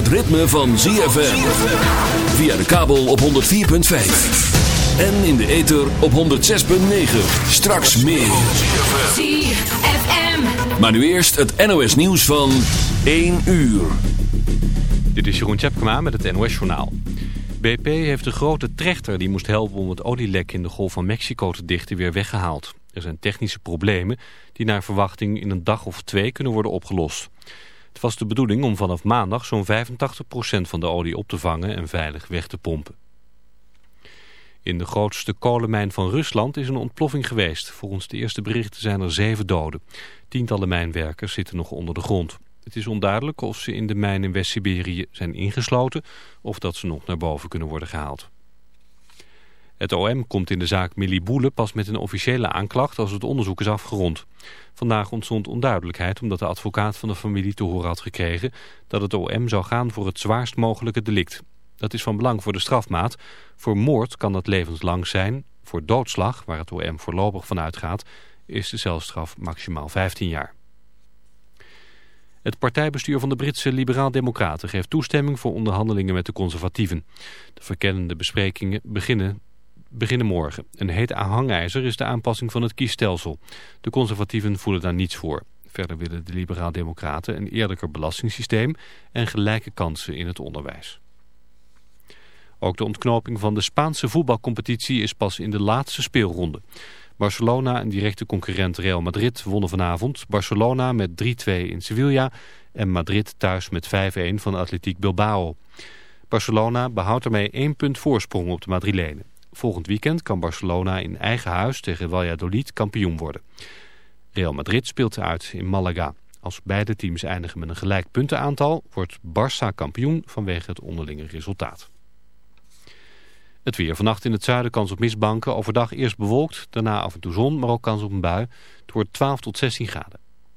het ritme van ZFM. Via de kabel op 104.5. En in de ether op 106.9. Straks meer. ZFM. Maar nu eerst het NOS nieuws van 1 uur. Dit is Jeroen Tjepkema met het NOS Journaal. BP heeft de grote trechter die moest helpen om het olielek in de Golf van Mexico te dichten weer weggehaald. Er zijn technische problemen die naar verwachting in een dag of twee kunnen worden opgelost. Het was de bedoeling om vanaf maandag zo'n 85% van de olie op te vangen en veilig weg te pompen. In de grootste kolenmijn van Rusland is een ontploffing geweest. Volgens de eerste berichten zijn er zeven doden. Tientallen mijnwerkers zitten nog onder de grond. Het is onduidelijk of ze in de mijn in West-Siberië zijn ingesloten of dat ze nog naar boven kunnen worden gehaald. Het OM komt in de zaak Millie Boele pas met een officiële aanklacht als het onderzoek is afgerond. Vandaag ontstond onduidelijkheid omdat de advocaat van de familie te horen had gekregen dat het OM zou gaan voor het zwaarst mogelijke delict. Dat is van belang voor de strafmaat. Voor moord kan dat levenslang zijn. Voor doodslag, waar het OM voorlopig van uitgaat, is de celstraf maximaal 15 jaar. Het partijbestuur van de Britse Liberaal-Democraten geeft toestemming voor onderhandelingen met de conservatieven. De verkennende besprekingen beginnen, beginnen morgen. Een heet hangijzer is de aanpassing van het kiesstelsel. De conservatieven voelen daar niets voor. Verder willen de Liberaal-Democraten een eerlijker belastingssysteem en gelijke kansen in het onderwijs. Ook de ontknoping van de Spaanse voetbalcompetitie is pas in de laatste speelronde. Barcelona en directe concurrent Real Madrid wonnen vanavond. Barcelona met 3-2 in Sevilla en Madrid thuis met 5-1 van Atletiek Bilbao. Barcelona behoudt ermee één punt voorsprong op de Madrilenen. Volgend weekend kan Barcelona in eigen huis tegen Valladolid kampioen worden. Real Madrid speelt uit in Malaga. Als beide teams eindigen met een gelijk puntenaantal... wordt Barça kampioen vanwege het onderlinge resultaat. Het weer. Vannacht in het zuiden kans op mistbanken. Overdag eerst bewolkt, daarna af en toe zon, maar ook kans op een bui. Het wordt 12 tot 16 graden.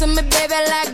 to me, baby, like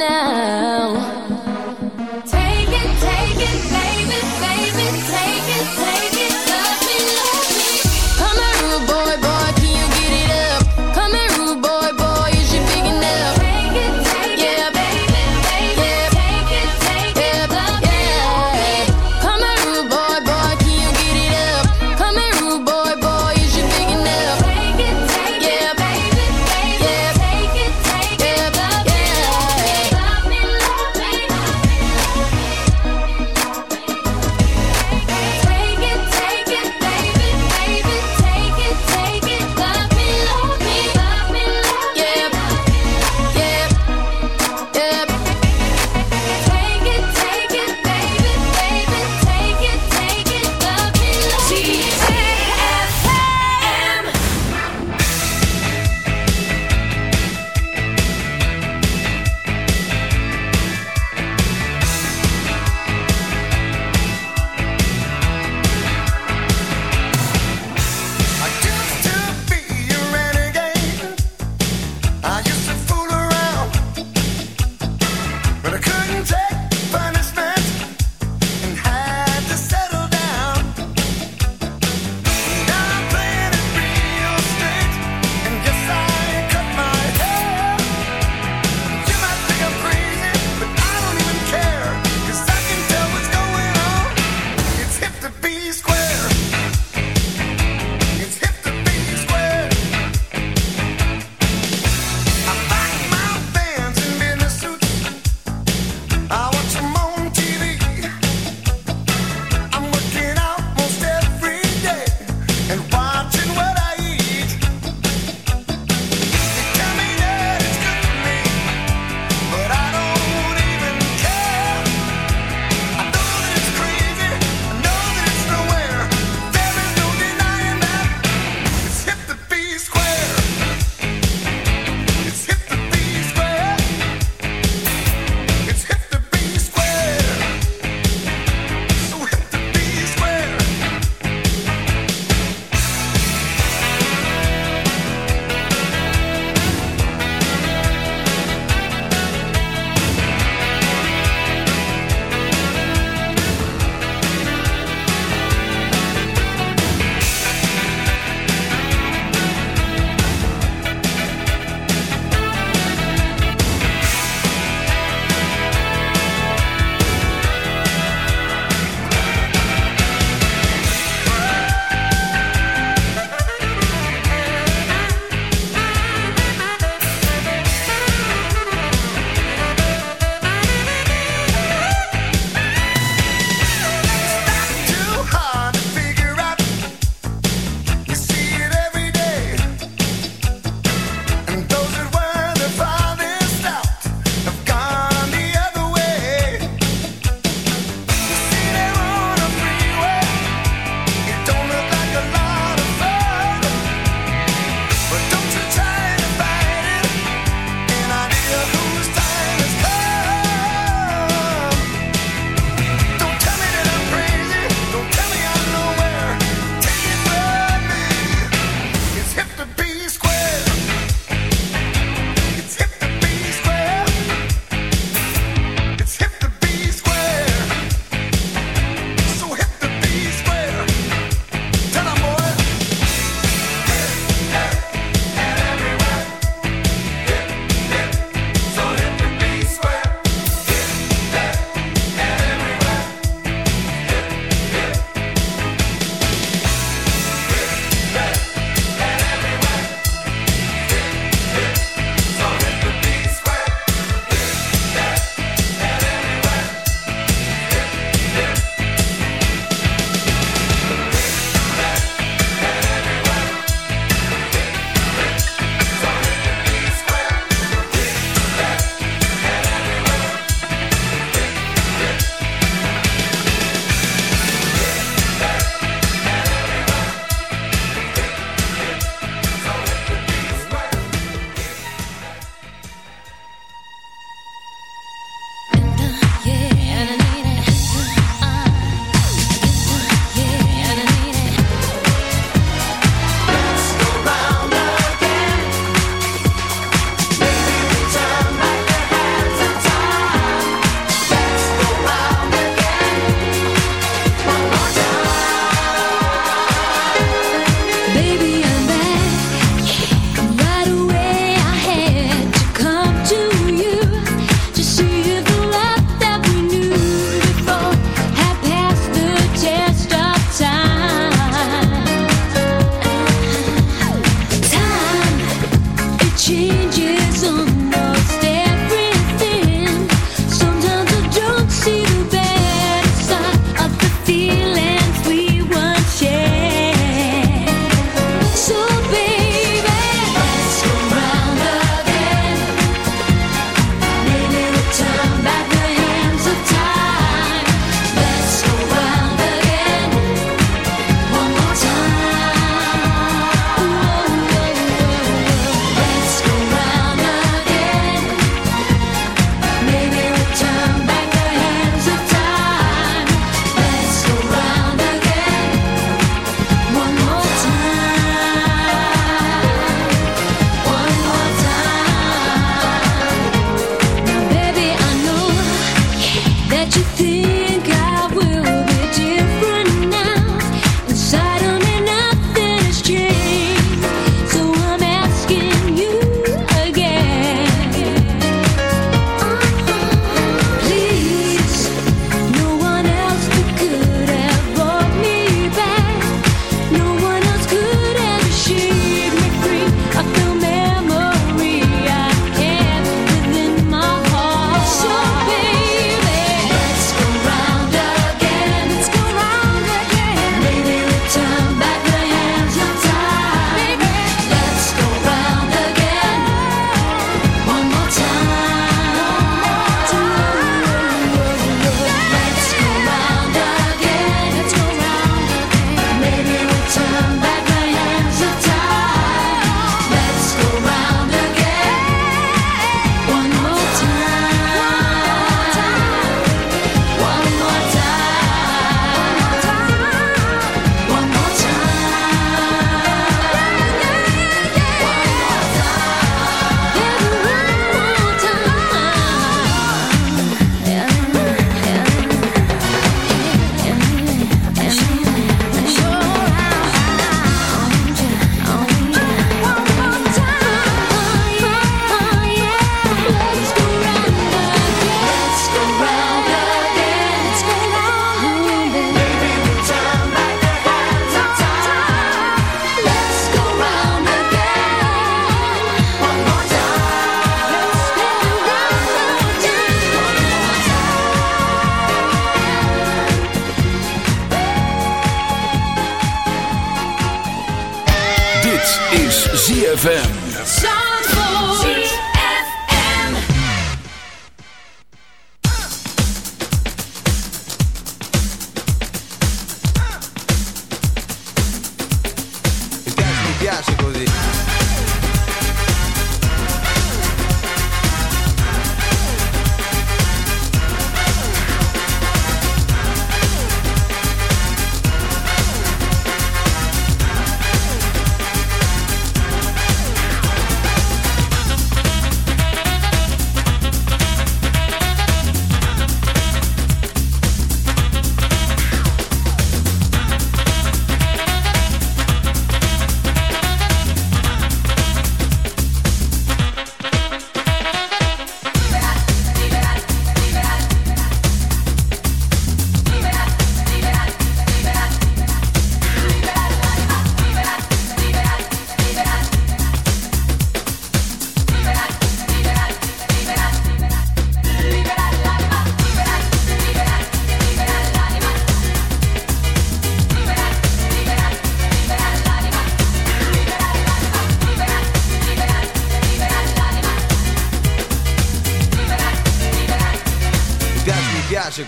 now.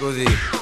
così.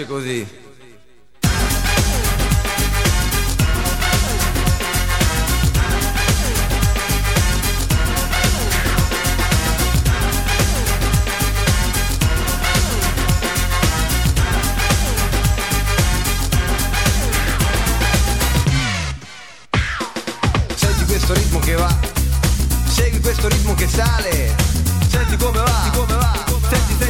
piace così. questo ritmo che sale. Senti come va, Senti come va. Senti, senti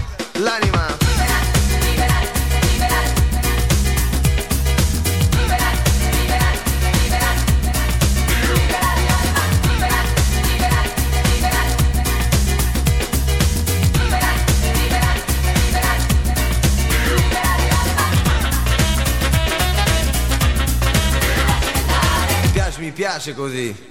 così.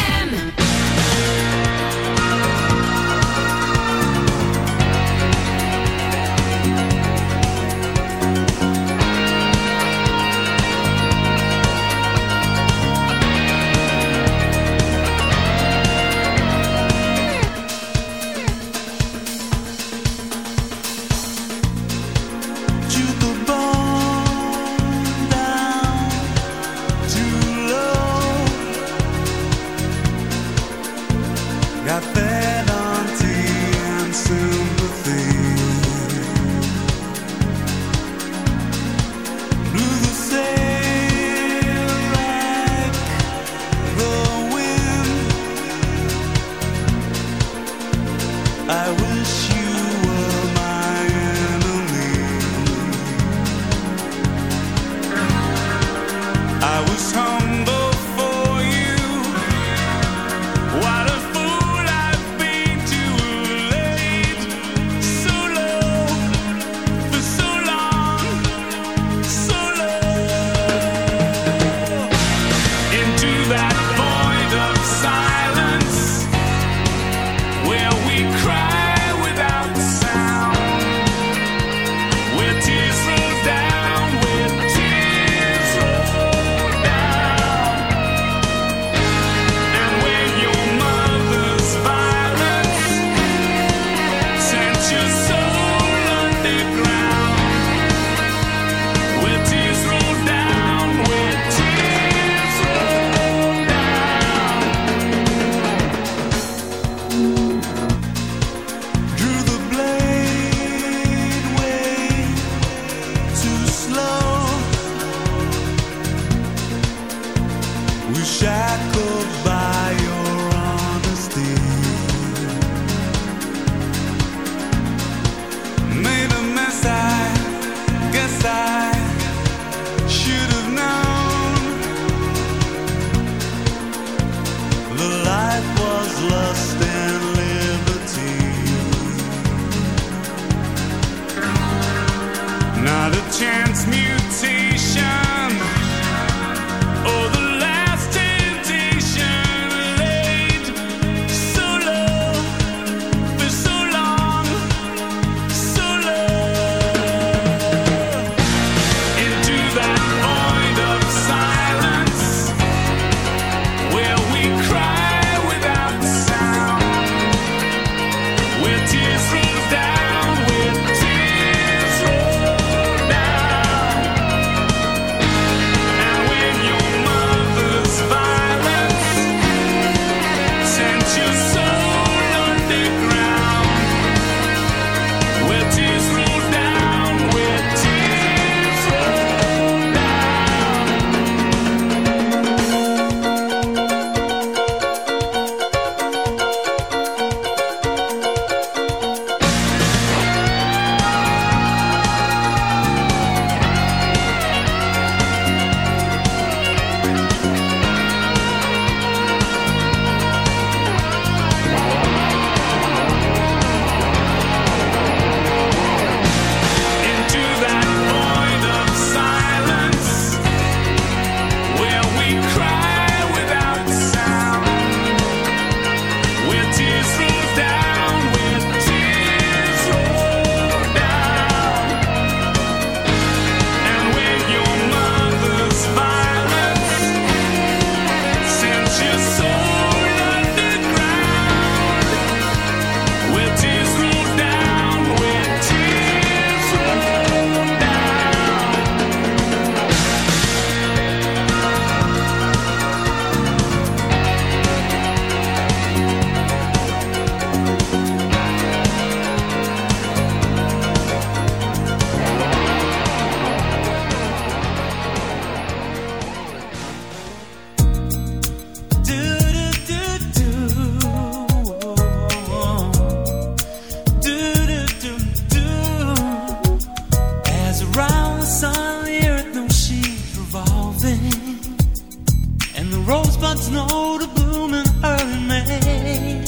Rosebuds know to bloom in early May.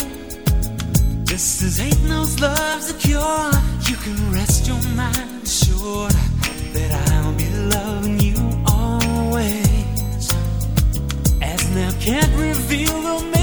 Just as ain't no love's a cure, you can rest your mind sure that I'll be loving you always. As now can't reveal romance.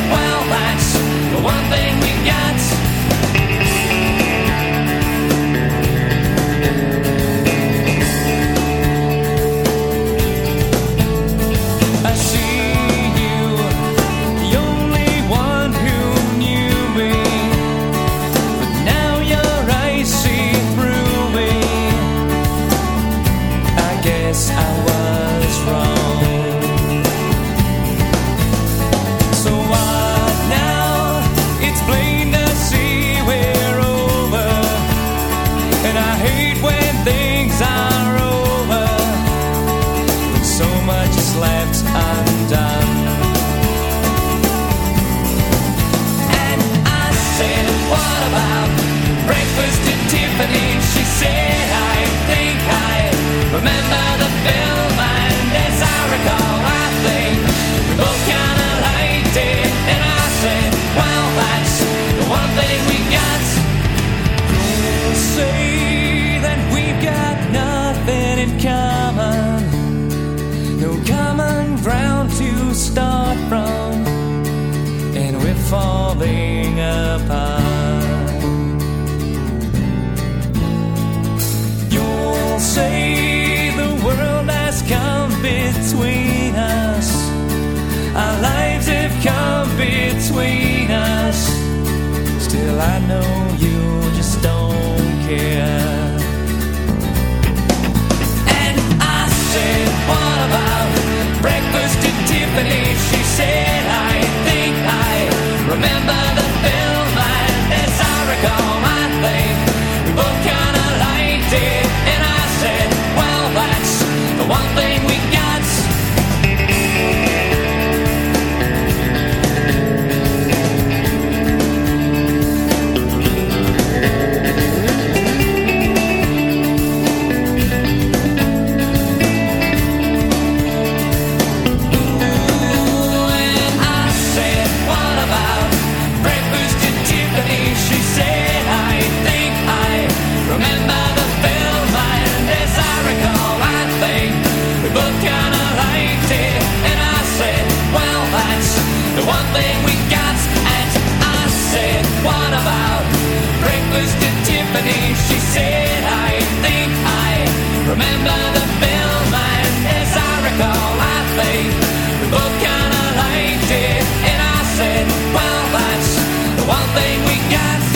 I know you just don't care. And I said, What about breakfast at She said. company. She said, I think I remember the film, and as I recall, I think we both kind of liked it. And I said, Well, that's the one thing we got.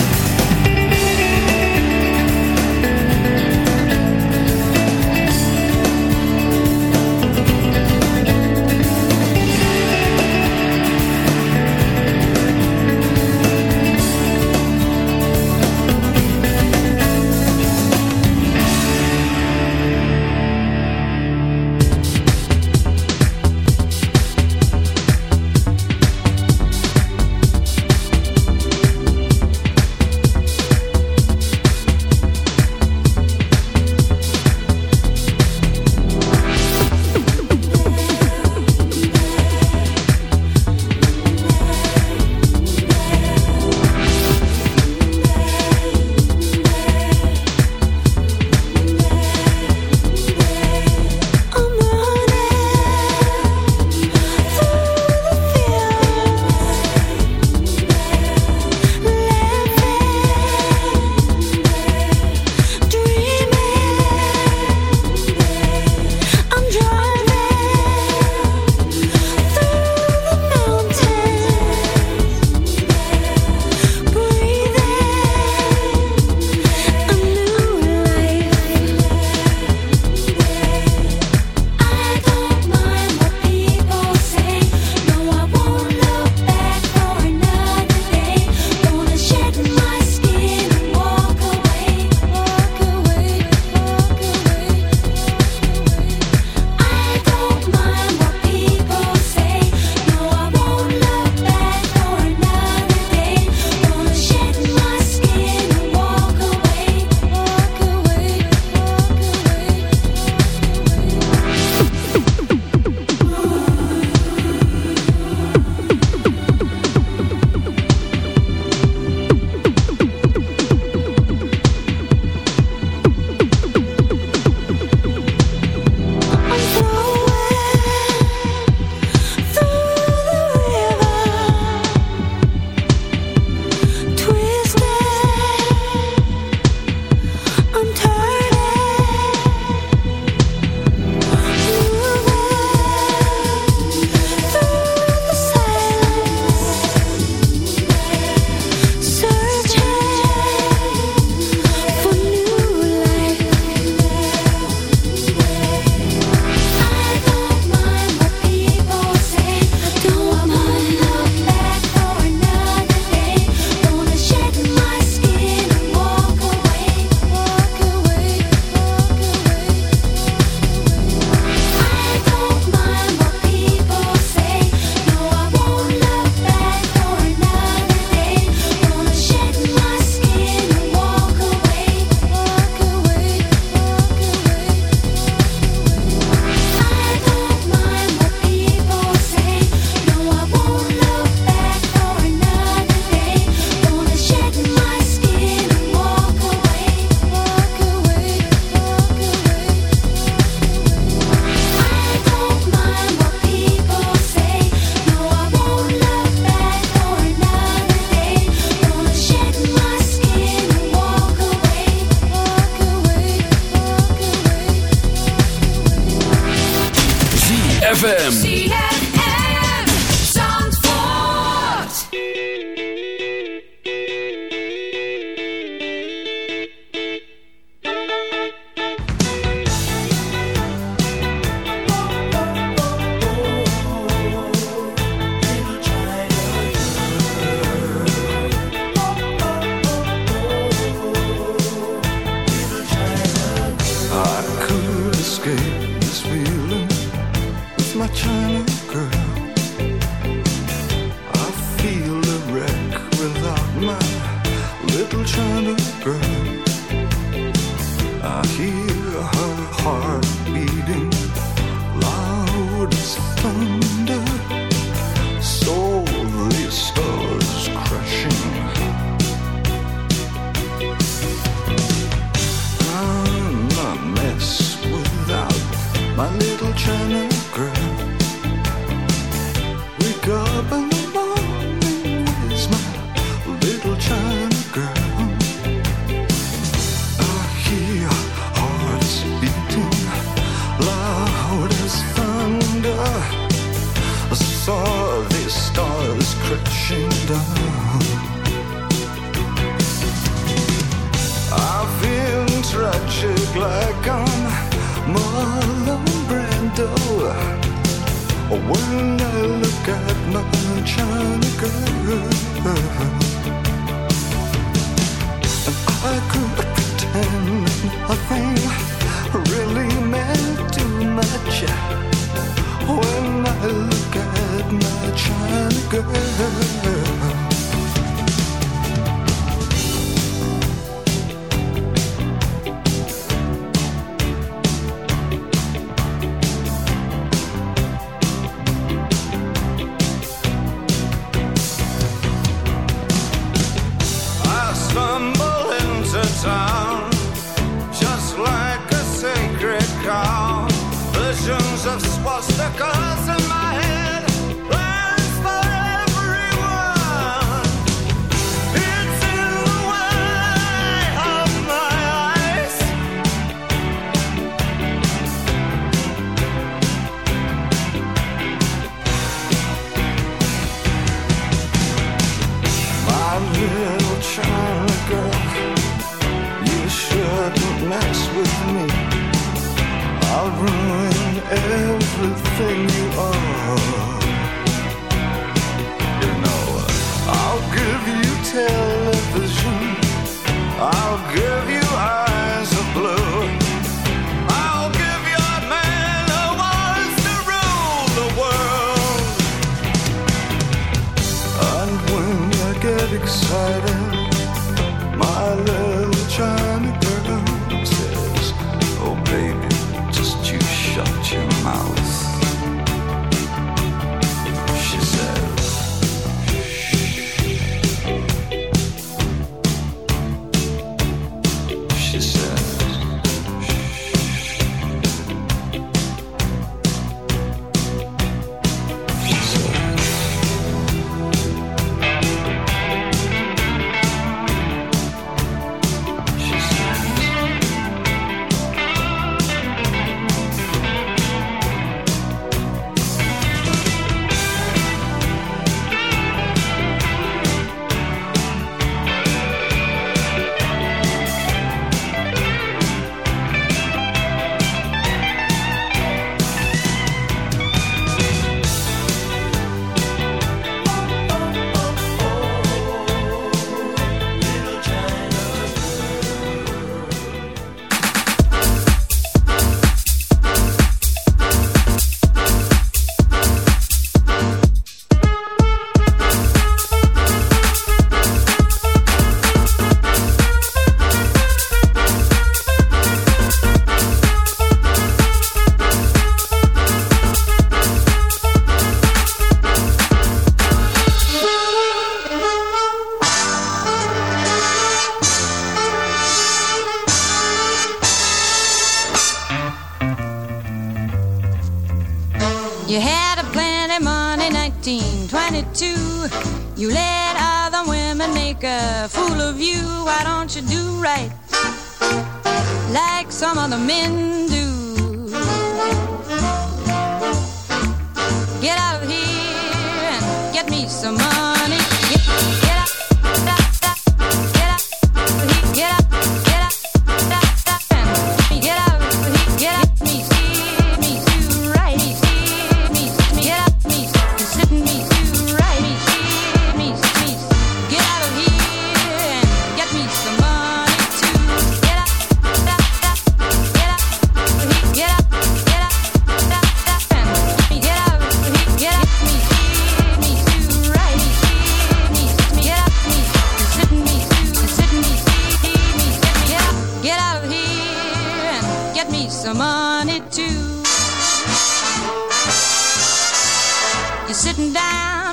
across.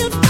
you